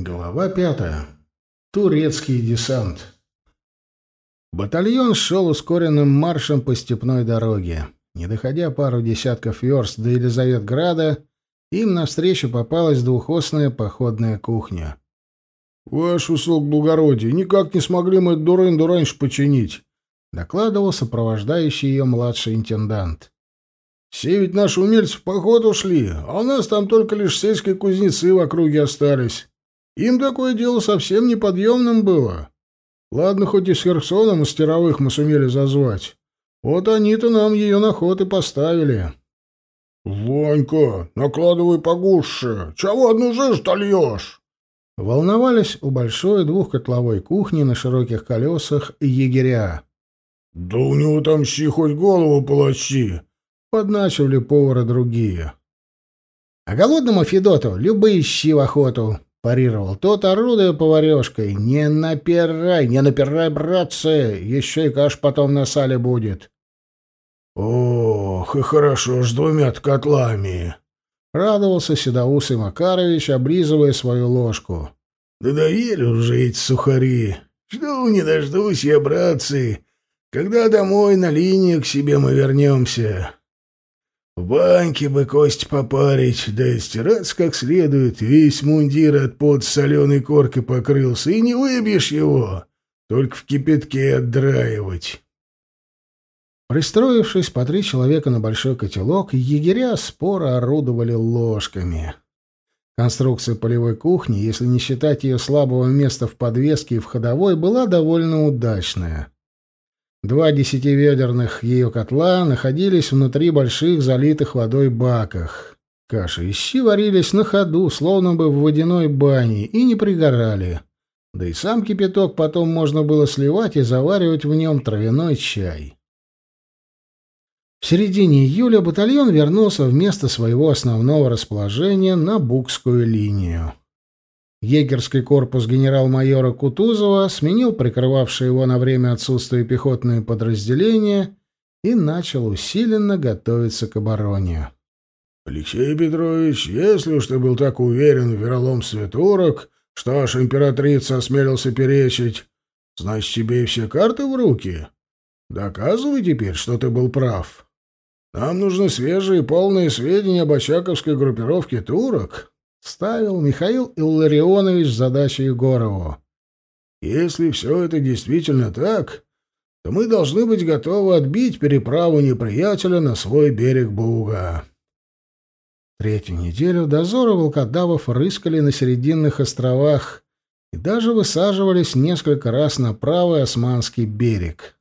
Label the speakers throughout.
Speaker 1: Глава пятая. Турецкий десант. Батальон шел ускоренным маршем по степной дороге. Не доходя пару десятков верст до Елизаветграда, им навстречу попалась двухосная походная кухня. — Ваше высокоблагородие, никак не смогли мы эту дурынду раньше починить, — докладывал сопровождающий ее младший интендант. — Все ведь наши умельцы в поход ушли, а у нас там только лишь сельские кузнецы в округе остались. Им такое дело совсем неподъемным было. Ладно, хоть и с Херсона мастеровых мы сумели зазвать. Вот они-то нам ее на ход и поставили. — Ванька, накладывай погуще. Чего одну жижу-то льешь? Волновались у большой двухкотловой кухни на широких колесах егеря. — Да у него там щи хоть голову полощи. Подначивали повара другие. — А голодному Федоту любые щи в охоту, — парировал тот, орудуя поварешкой. «Не напирай, не напирай, братцы! Еще и каш потом на сале будет!» «Ох, и хорошо ж двумя котлами!» — радовался Седоусый Макарович, облизывая свою ложку. «Надоели уже эти сухари! Жду не дождусь я, братцы, когда домой на линию к себе мы вернемся!» В баньке бы кость попарить, да и стираться как следует. Весь мундир от под соленой коркой покрылся, и не выбьешь его, только в кипятке отдраивать. Пристроившись по три человека на большой котелок, егеря споро орудовали ложками. Конструкция полевой кухни, если не считать ее слабого места в подвеске и в ходовой, была довольно удачная. Два десятиведерных ее котла находились внутри больших залитых водой баках. Каша и щи варились на ходу, словно бы в водяной бане, и не пригорали. Да и сам кипяток потом можно было сливать и заваривать в нем травяной чай. В середине июля батальон вернулся в место своего основного расположения на Букскую линию. Егерский корпус генерал-майора Кутузова сменил прикрывавшие его на время отсутствия пехотные подразделения и начал усиленно готовиться к обороне. «Алексей Петрович, если уж ты был так уверен в вероломстве турок, что аж императрица осмелился перечить, значит, тебе и все карты в руки. Доказывай теперь, что ты был прав. Нам нужны свежие и полные сведения об очаковской группировке турок, ставил Михаил Илларионович задачу Егорову. Если все это действительно так, то мы должны быть готовы отбить переправу неприятеля на свой берег Буга. Третью неделю дозоры волкодавов рыскали на Серединных островах и даже высаживались несколько раз на правый Османский берег.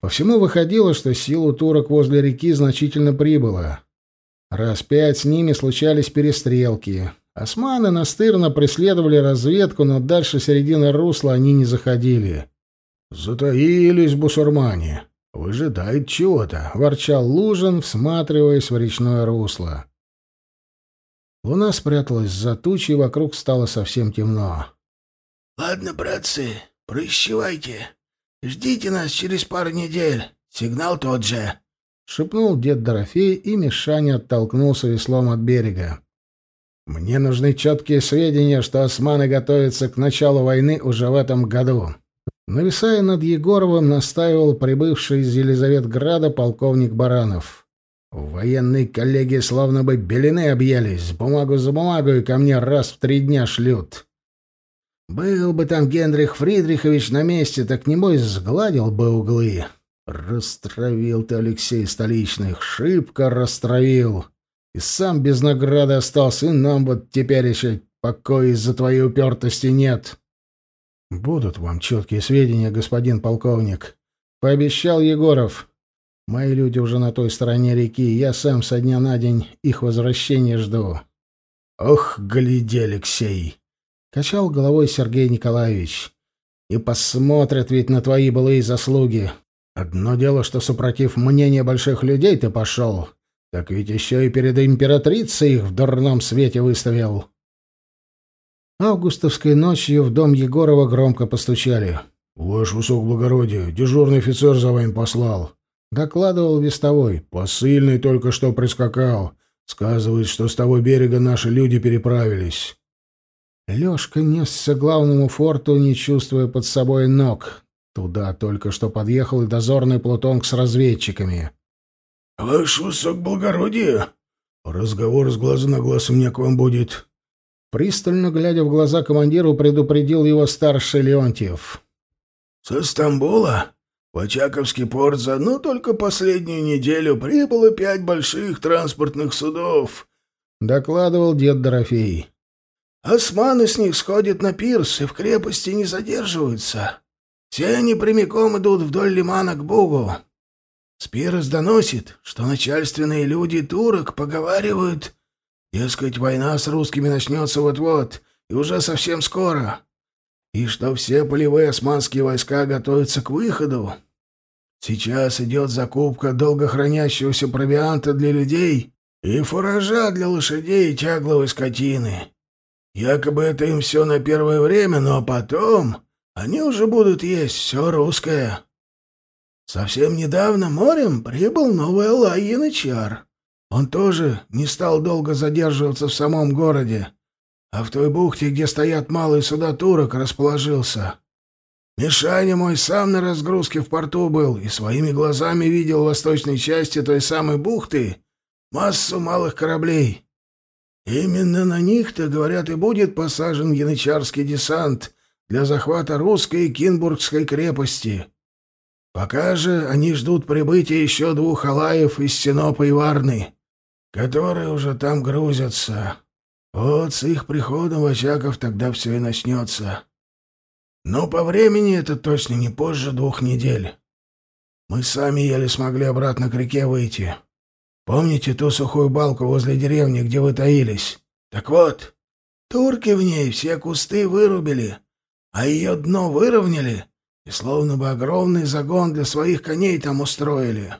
Speaker 1: По всему выходило, что силу турок возле реки значительно прибыло. Раз пять с ними случались перестрелки. Османы настырно преследовали разведку, но дальше середины русла они не заходили. «Затаились бусурмане. Выжидает чего-то», — ворчал Лужин, всматриваясь в речное русло. Луна спряталась за тучей, вокруг стало совсем темно.
Speaker 2: «Ладно, братцы, прощевайте. Ждите нас через пару недель. Сигнал тот же».
Speaker 1: — шепнул дед Дорофей, и Мишаня оттолкнулся веслом от берега. «Мне нужны четкие сведения, что османы готовятся к началу войны уже в этом году». Нависая над Егоровым, настаивал прибывший из Елизаветграда полковник Баранов. В военной коллегии словно бы белины объелись, бумагу за бумагой ко мне раз в три дня шлют. Был бы там Генрих Фридрихович на месте, так, небось, сгладил бы углы. Растравил ты, Алексей Столичных, шибко растравил. И сам без награды остался, и нам вот теперь еще покоя из-за твоей упертости нет. Будут вам четкие сведения, господин полковник. Пообещал Егоров. Мои люди уже на той стороне реки, я сам со дня на день их возвращения жду. Ох, гляди, Алексей! Качал головой Сергей Николаевич. И посмотрят ведь на твои былые заслуги. Одно дело, что, супротив мнения больших людей, ты пошел, так ведь еще и перед императрицей их в дурном свете выставил. Августовской ночью в дом Егорова громко постучали. — Ваше высокоблагородие, дежурный офицер за вами послал. Докладывал вестовой. Посыльный только что прискакал. Сказывает, что с того берега наши люди переправились. Лёшка несся к главному форту, не чувствуя под собой ног. Туда только что подъехал и дозорный плутонг с разведчиками.
Speaker 2: — Ваше высокоблагородие! Разговор с глаза на глаз у меня к вам будет.
Speaker 1: Пристально глядя в глаза командиру, предупредил его старший Леонтьев.
Speaker 2: — Со Стамбула в Очаковский порт за одну только последнюю неделю прибыло пять больших транспортных судов, —
Speaker 1: докладывал дед Дорофей.
Speaker 2: Османы с них сходят на пирс и в крепости не задерживаются. Все они прямиком идут вдоль лимана к Бугу. Спирос доносит, что начальственные люди турок поговаривают, дескать, война с русскими начнется вот-вот и уже совсем скоро, и что все полевые османские войска готовятся к выходу. Сейчас идет закупка долгохранящегося провианта для людей и фуража для лошадей и тягловой скотины. Якобы это им все на первое время, но потом они уже будут есть все русское. Совсем недавно морем прибыл новый Алай Янычар. Он тоже не стал долго задерживаться в самом городе, а в той бухте, где стоят малые суда турок, расположился. Мишаня мой сам на разгрузке в порту был и своими глазами видел в восточной части той самой бухты массу малых кораблей. Именно на них-то, говорят, и будет посажен янычарский десант для захвата русской и Кинбургской крепости. Пока же они ждут прибытия еще двух алаев из Синопа и Варны, которые уже там грузятся. Вот с их приходом в Очаков тогда все и начнется. Но по времени это точно не позже двух недель. Мы сами еле смогли обратно к реке выйти. Помните ту сухую балку возле деревни, где вы таились? Так вот, турки в ней все кусты вырубили, а ее дно выровняли и словно бы огромный загон для своих коней там устроили.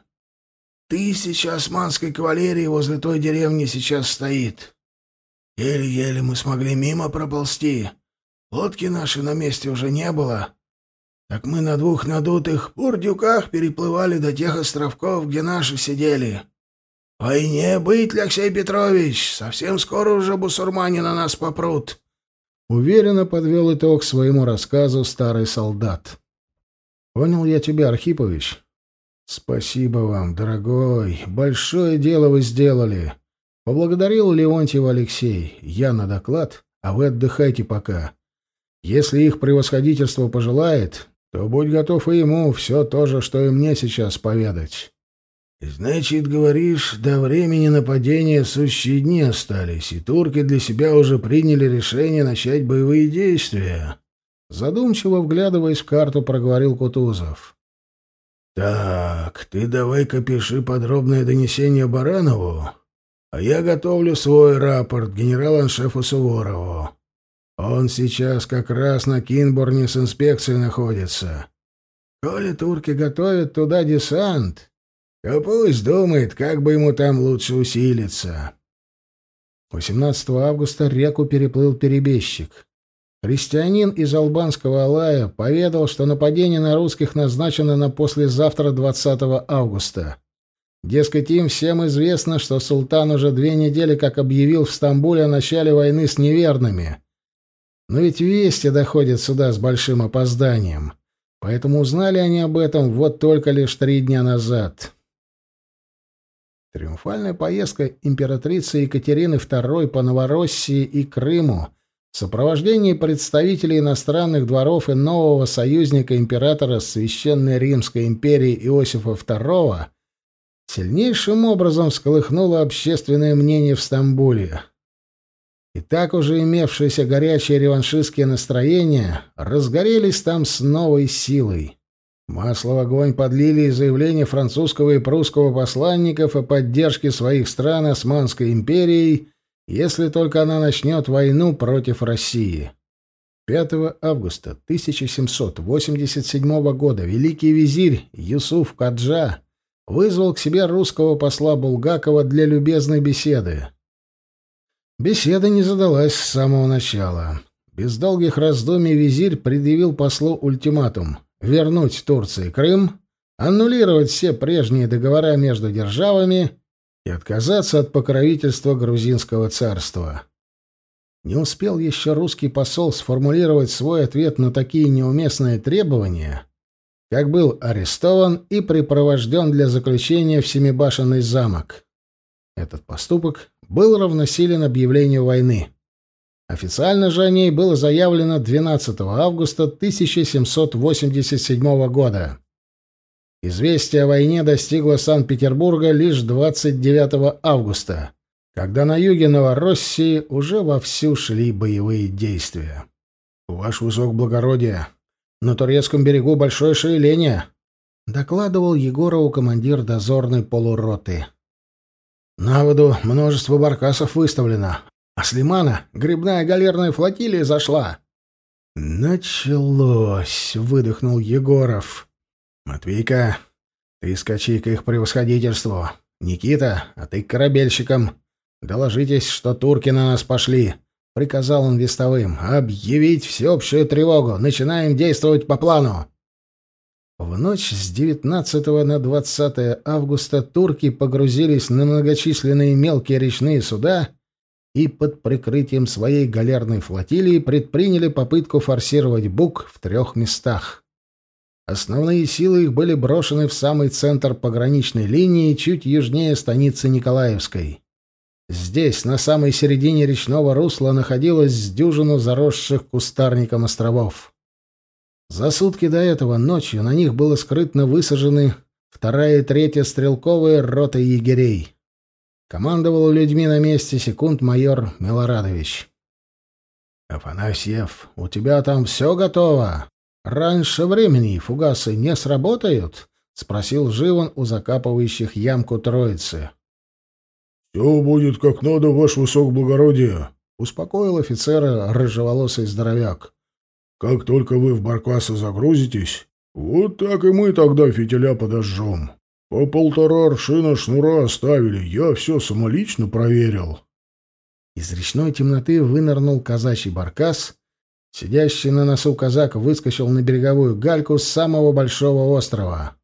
Speaker 2: Тысяча османской кавалерии возле той деревни сейчас стоит. Еле-еле мы смогли мимо проползти. Лодки наши на месте уже не было. Так мы на двух надутых бурдюках переплывали до тех островков, где наши сидели. «Войне быть, Алексей Петрович! Совсем скоро уже бусурмане на нас попрут!»
Speaker 1: Уверенно подвел итог своему рассказу старый солдат. «Понял я тебя, Архипович. Спасибо вам, дорогой. Большое дело вы сделали. Поблагодарил Леонтьев Алексей. Я на доклад, а вы отдыхайте пока. Если их превосходительство пожелает, то будь готов и ему все то же, что и мне сейчас поведать».
Speaker 2: «Значит, говоришь, до времени нападения сущие дни остались, и турки для себя уже приняли решение начать боевые действия?»
Speaker 1: Задумчиво вглядываясь в карту, проговорил Кутузов.
Speaker 2: «Так, ты давай-ка пиши подробное донесение Баранову, а я готовлю свой рапорт генерал-аншефу Суворову. Он сейчас как раз на Кинборне с инспекцией находится. Коли турки готовят туда десант, то пусть думает, как бы ему там лучше усилиться.
Speaker 1: 18 августа реку переплыл перебежчик. Христианин из албанского Алая поведал, что нападение на русских назначено на послезавтра 20 августа. Дескать, им всем известно, что султан уже две недели как объявил в Стамбуле о начале войны с неверными. Но ведь вести доходят сюда с большим опозданием. Поэтому узнали они об этом вот только лишь три дня назад. Триумфальная поездка императрицы Екатерины II по Новороссии и Крыму в сопровождении представителей иностранных дворов и нового союзника императора Священной Римской империи Иосифа II сильнейшим образом всколыхнула общественное мнение в Стамбуле. И так уже имевшиеся горячие реваншистские настроения разгорелись там с новой силой. Масло в огонь подлили и заявления французского и прусского посланников о поддержке своих стран Османской империей, если только она начнет войну против России. 5 августа 1787 года великий визирь Юсуф Каджа вызвал к себе русского посла Булгакова для любезной беседы. Беседа не задалась с самого начала. Без долгих раздумий визирь предъявил послу ультиматум — вернуть Турции Крым, аннулировать все прежние договора между державами и отказаться от покровительства грузинского царства. Не успел еще русский посол сформулировать свой ответ на такие неуместные требования, как был арестован и припровожден для заключения в Семибашенный замок. Этот поступок был равносилен объявлению войны. Официально же о ней было заявлено 12 августа 1787 года. Известие о войне достигло Санкт-Петербурга лишь 29 августа, когда на юге Новороссии уже вовсю шли боевые действия. «Ваш высокоблагородие, на турецком берегу большое шевеление», — докладывал Егорову командир дозорной полуроты. «На воду множество баркасов выставлено, а с лимана грибная галерная флотилия зашла. «Началось!» — выдохнул Егоров. «Матвейка, ты скачи к их превосходительству. Никита, а ты к корабельщикам. Доложитесь, что турки на нас пошли», — приказал он вестовым. «Объявить всеобщую тревогу. Начинаем действовать по плану». В ночь с 19 на 20 августа турки погрузились на многочисленные мелкие речные суда и под прикрытием своей галерной флотилии предприняли попытку форсировать Буг в трех местах. Основные силы их были брошены в самый центр пограничной линии, чуть южнее станицы Николаевской. Здесь, на самой середине речного русла, находилось с заросших кустарником островов. За сутки до этого ночью на них было скрытно высажены вторая и третья стрелковые роты егерей. Командовал людьми на месте секунд-майор Милорадович. «Афанасьев, у тебя там все готово? Раньше времени фугасы не сработают?» — спросил Живан у закапывающих ямку троицы.
Speaker 2: «Все будет как надо, ваше высокоблагородие», —
Speaker 1: успокоил офицера рыжеволосый здоровяк.
Speaker 2: «Как только вы в баркасы загрузитесь, вот так и мы тогда фитиля подожжем». По полтора аршина шнура оставили, я все самолично проверил.
Speaker 1: Из речной темноты вынырнул казачий баркас. Сидящий на носу казак выскочил на береговую гальку с самого большого острова.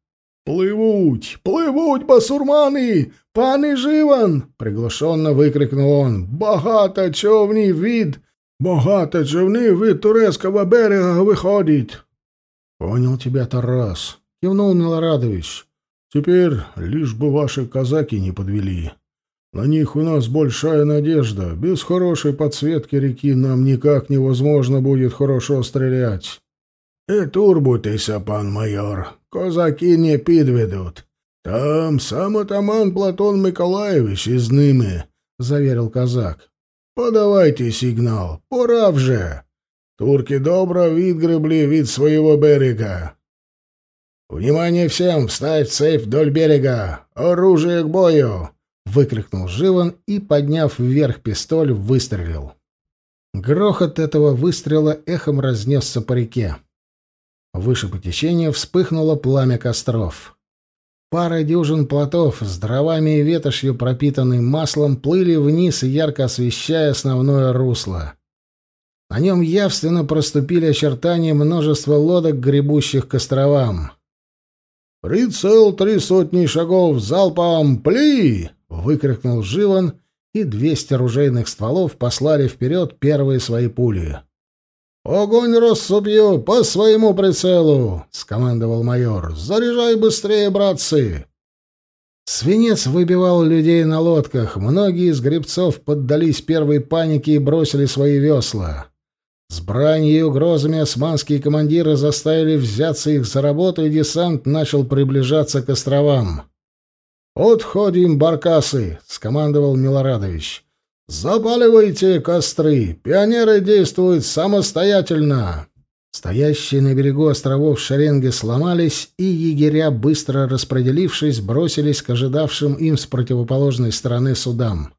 Speaker 2: «Плывуть! Плывуть, басурманы! Паны Живан!» — приглушенно выкрикнул он. «Багато човний від! Багато човний від турецкого берега выходит!»
Speaker 1: «Понял тебя, Тарас!» — кивнул Милорадович.
Speaker 2: Теперь лишь бы ваши казаки не подвели. На них у нас большая надежда. Без хорошей подсветки реки нам никак невозможно будет хорошо стрелять. И турбуйтеся, пан майор, козаки не підведут. Там сам атаман Платон Миколаевич из Нымы, — заверил казак. Подавайте сигнал, пора вже. Турки добро відгребли від своего берега. «Внимание всем! Встать в цепь вдоль берега! Оружие к бою!» — выкрикнул Живан и, подняв вверх пистоль, выстрелил. Грохот этого выстрела эхом разнесся по реке. Выше по течению вспыхнуло пламя костров. Пара дюжин плотов с дровами и ветошью, пропитанным маслом, плыли вниз, ярко освещая основное русло. На нем явственно проступили очертания множества лодок, гребущих к островам. «Прицел три сотни шагов залпом! Пли!» — выкрикнул Живан, и двести ружейных стволов послали вперед первые свои пули. «Огонь рассупью по своему прицелу!» — скомандовал майор. «Заряжай быстрее, братцы!» Свинец выбивал людей на лодках. Многие из гребцов поддались первой панике и бросили свои весла. С бранью и угрозами османские командиры заставили взяться их за работу, и десант начал приближаться к островам. «Отходим, баркасы!» — скомандовал Милорадович. «Запаливайте костры! Пионеры действуют самостоятельно!» Стоящие на берегу островов шеренги сломались, и егеря, быстро распределившись, бросились к ожидавшим им с противоположной стороны судам.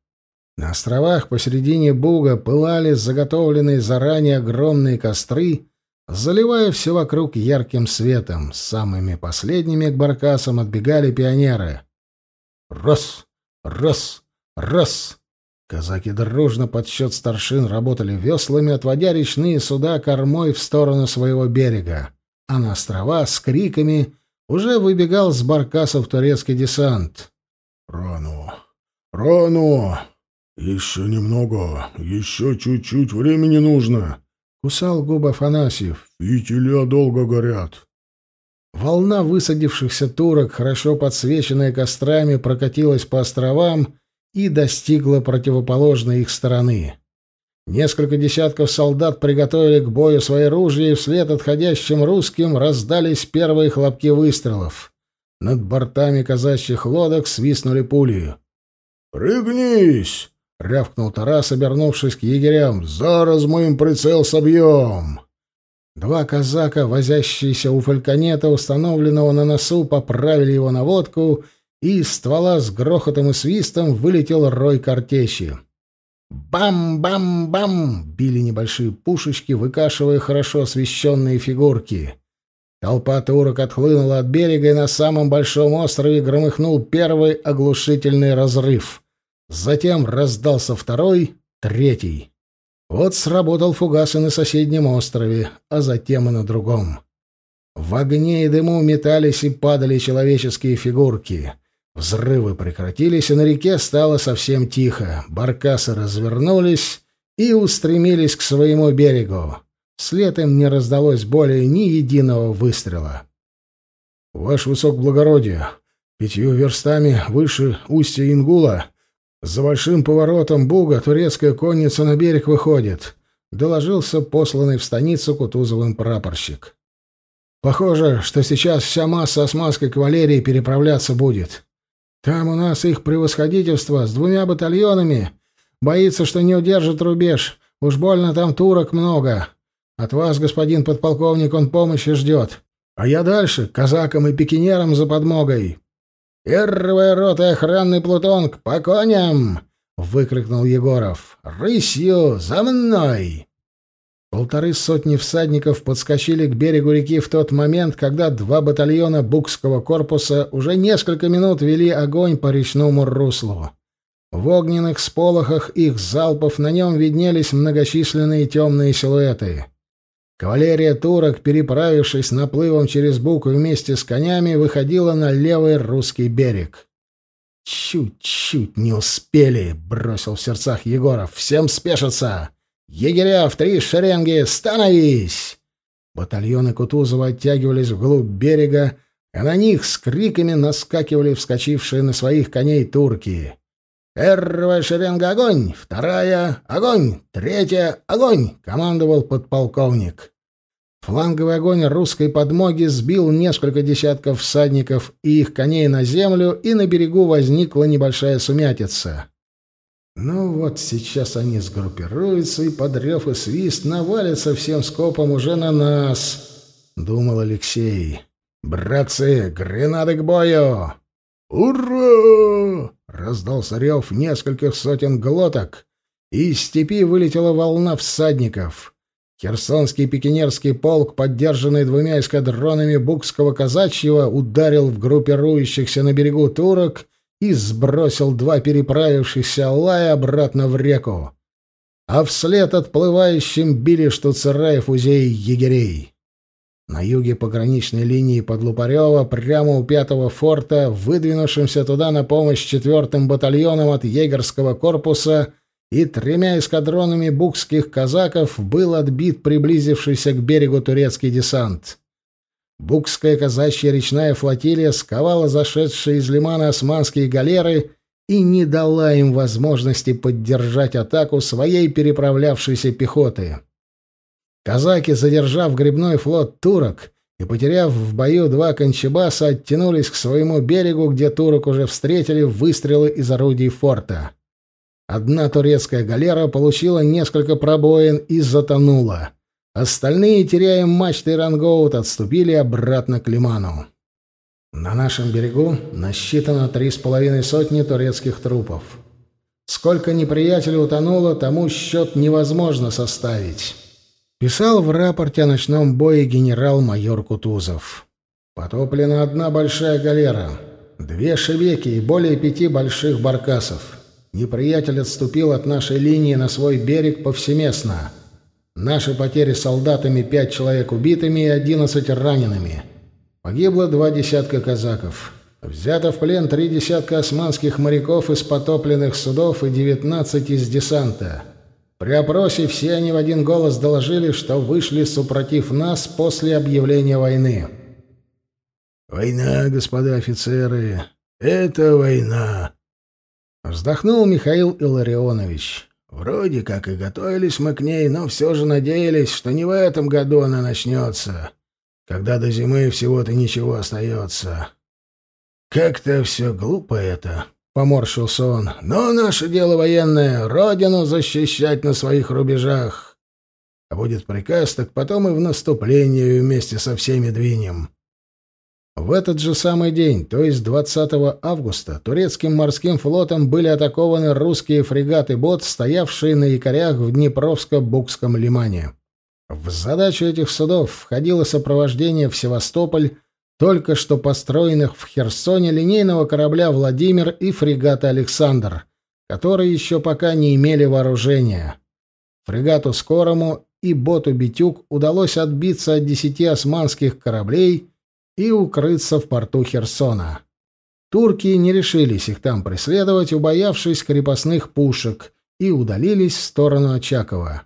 Speaker 2: На островах посередине Буга пылали заготовленные заранее огромные костры, заливая все вокруг ярким светом. Самыми последними к баркасам отбегали пионеры. Раз, раз, раз. Казаки дружно под счет старшин работали веслами, отводя речные суда кормой в сторону своего берега. А на острова с криками уже выбегал с баркасов турецкий десант. «Рану! Рану!» «Еще немного, еще чуть-чуть времени нужно», —
Speaker 1: кусал губы Афанасьев.
Speaker 2: «Фитиля долго горят».
Speaker 1: Волна высадившихся турок, хорошо подсвеченная кострами, прокатилась по островам и достигла противоположной их стороны. Несколько десятков солдат приготовили к бою свои ружья, и вслед отходящим русским раздались первые хлопки выстрелов. Над бортами казачьих лодок свистнули пули.
Speaker 2: «Прыгнись!» — рявкнул Тарас, обернувшись к егерям. «Зараз мы им прицел собьем!»
Speaker 1: Два казака, возящиеся у фальконета, установленного на носу, поправили его наводку, и из ствола с грохотом и свистом вылетел рой картечи. Бам-бам-бам! Били небольшие пушечки, выкашивая хорошо освещенные фигурки. Толпа турок отхлынула от берега, и на самом большом острове громыхнул первый оглушительный разрыв. Затем раздался второй, третий. Вот сработал фугас и на соседнем острове, а затем и на другом. В огне и дыму метались и падали человеческие фигурки. Взрывы прекратились, и на реке стало совсем тихо. Баркасы развернулись и устремились к своему берегу. Вслед им не раздалось более ни единого выстрела.
Speaker 2: «Ваше высокоблагородие, пятью верстами выше устья Ингула, за большим поворотом Буга турецкая конница на берег выходит», — доложился посланный в станицу Кутузовым прапорщик. «Похоже, что сейчас вся масса османской кавалерии переправляться будет. Там у нас их превосходительство с двумя батальонами. Боится, что не удержит рубеж. Уж больно там турок много. От вас, господин подполковник, он помощи ждет. А я дальше, казакам и пикинерам за подмогой. «Первая рота охранный плутонг, по коням!» — выкрикнул Егоров. «Рысью! За мной!» Полторы сотни всадников подскочили к берегу реки в тот момент, когда два батальона Букского корпуса уже несколько минут вели огонь по речному руслу. В огненных сполохах их залпов на нем виднелись многочисленные темные силуэты. Кавалерия турок, переправившись наплывом через Буку вместе с конями, выходила на левый русский берег. «Чуть-чуть не успели», — бросил в сердцах Егоров. «Всем спешиться! «Егеря в три шеренги! Становись!» Батальоны Кутузова оттягивались вглубь берега, а на них с криками наскакивали вскочившие на своих коней турки. «Первая шеренга — огонь! Вторая — огонь! Третья — огонь!» — командовал подполковник. Фланговый огонь русской подмоги сбил несколько десятков всадников и их коней на землю, и на берегу возникла небольшая сумятица. Ну вот сейчас они сгруппируются и под рев и свист навалятся всем скопом уже на нас, — думал Алексей. «Братцы, гренады к бою!» «Ура!» — раздался рев нескольких сотен глоток, и из степи вылетела волна всадников. Херсонский пикинерский полк, поддержанный двумя эскадронами Букского казачьего, ударил в группирующихся на берегу турок и сбросил два переправившихся лая обратно в реку. А вслед отплывающим били штуцера фузей егерей. На юге пограничной линии под Лупарева, прямо у пятого форта, выдвинувшимся туда на помощь четвертым батальоном от егерского корпуса и тремя эскадронами букских казаков, был отбит приблизившийся к берегу турецкий десант. Букская казачья речная флотилия сковала зашедшие из лимана османские галеры и не дала им возможности поддержать атаку своей переправлявшейся пехоты. Казаки, задержав грибной флот турок и потеряв в бою два кончебаса, оттянулись к своему берегу, где турок уже встретили выстрелы из орудий форта. Одна турецкая галера получила несколько пробоин и затонула. Остальные, теряя мачты и рангоут, отступили обратно к лиману. На нашем берегу насчитано три с половиной сотни турецких трупов. Сколько неприятелей утонуло, тому счет невозможно составить. Писал в рапорте о ночном бое генерал-майор Кутузов. Потоплена одна большая галера, две шевеки и более пяти больших баркасов. Неприятель отступил от нашей линии на свой берег повсеместно — Наши потери солдатами — пять человек убитыми и одиннадцать ранеными. Погибло два десятка казаков.
Speaker 1: Взято в плен три десятка османских моряков из потопленных судов и девятнадцать из десанта. При опросе все они в один голос доложили, что вышли супротив нас после объявления войны.
Speaker 2: «Война, господа офицеры, это война!»
Speaker 1: Вздохнул Михаил Илларионович.
Speaker 2: «Вроде как и готовились мы к ней, но все же надеялись, что не в этом году она начнется, когда до зимы всего-то ничего остается. Как-то все глупо это». — поморщился он. «Но наше дело военное — родину защищать на своих рубежах. А будет приказ, так потом и в наступление вместе со всеми двинем».
Speaker 1: В этот же самый день, то есть 20 августа, турецким морским флотом были атакованы русские фрегаты «Бот», стоявшие на якорях в Днепровско-Букском лимане. В задачу этих судов входило сопровождение в Севастополь только что построенных в Херсоне линейного корабля «Владимир» и фрегата «Александр», которые еще пока не имели вооружения. Фрегату «Скорому» и боту «Битюк» удалось отбиться от десяти османских кораблей и укрыться в порту Херсона. Турки не решились их там преследовать, убоявшись крепостных пушек, и удалились в сторону Очакова.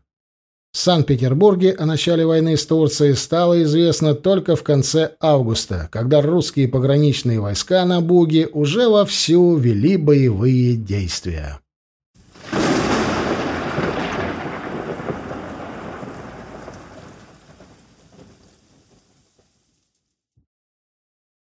Speaker 1: В Санкт-Петербурге о начале войны с Турцией стало известно только в конце августа, когда русские пограничные войска на Буге уже вовсю вели боевые действия.